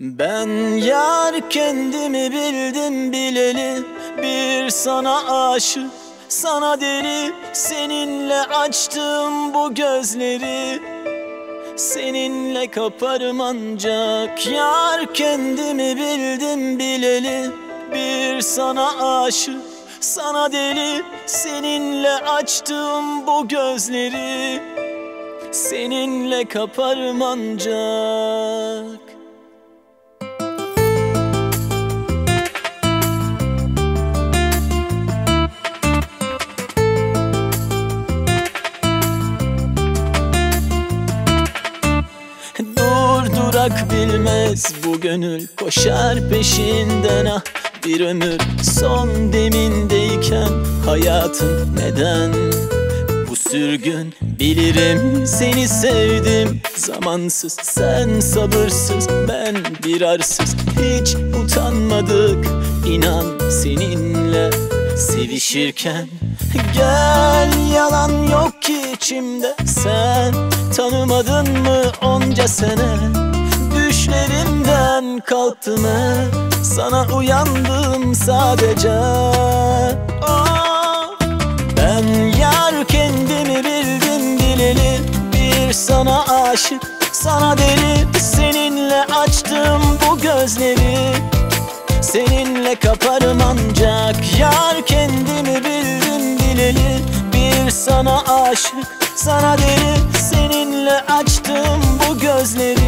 Ben yar kendimi bildim bileli Bir sana aşık, sana deli. Seninle açtım bu gözleri Seninle kaparım ancak. Yar kendimi bildim bileli Bir sana aşık, sana deli. Seninle açtım bu gözleri Seninle kaparım ancak Durak bilmez. Bu gönül Koşar peşinden ah bir ömür Son demindeyken hayatın neden? Bu sürgün bilirim seni sevdim. Zamansız sen sabırsız ben bir arsız. Hiç utanmadık inan seninle. Sevişirken Gel yalan yok ki içimde. Sen tanımadın mı onca sene Düşlerimden kalktım Sana uyandım sadece. Oh, Ben yar kendimi bildim bileli Bir sana aşık. Sana deli Seninle açtım bu gözleri. Seninle kaparım ancak Yar kendimi bildim bileli Bir sana aşık. Sana deli Seninle açtım bu gözleri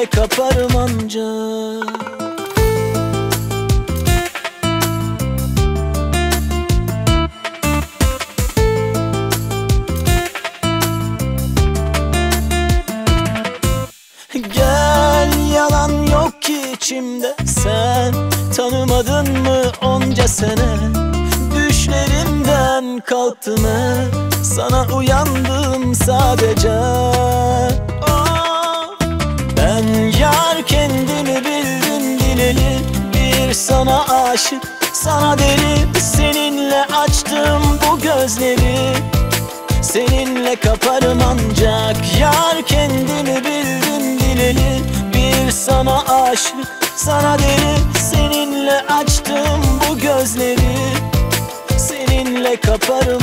Seninle kaparım ancak içimde. Sen tanımadın mı onca sene? Düşlerimden kalktım hep Sana uyandım sadece bileli Bir sana aşık sana deli. Seninle açtım bu gözleri. Seninle kaparım ancak Yar kendimi bildim bileli. Bir sana aşık sana deli. Seninle açtım bu gözleri. Seninle kaparım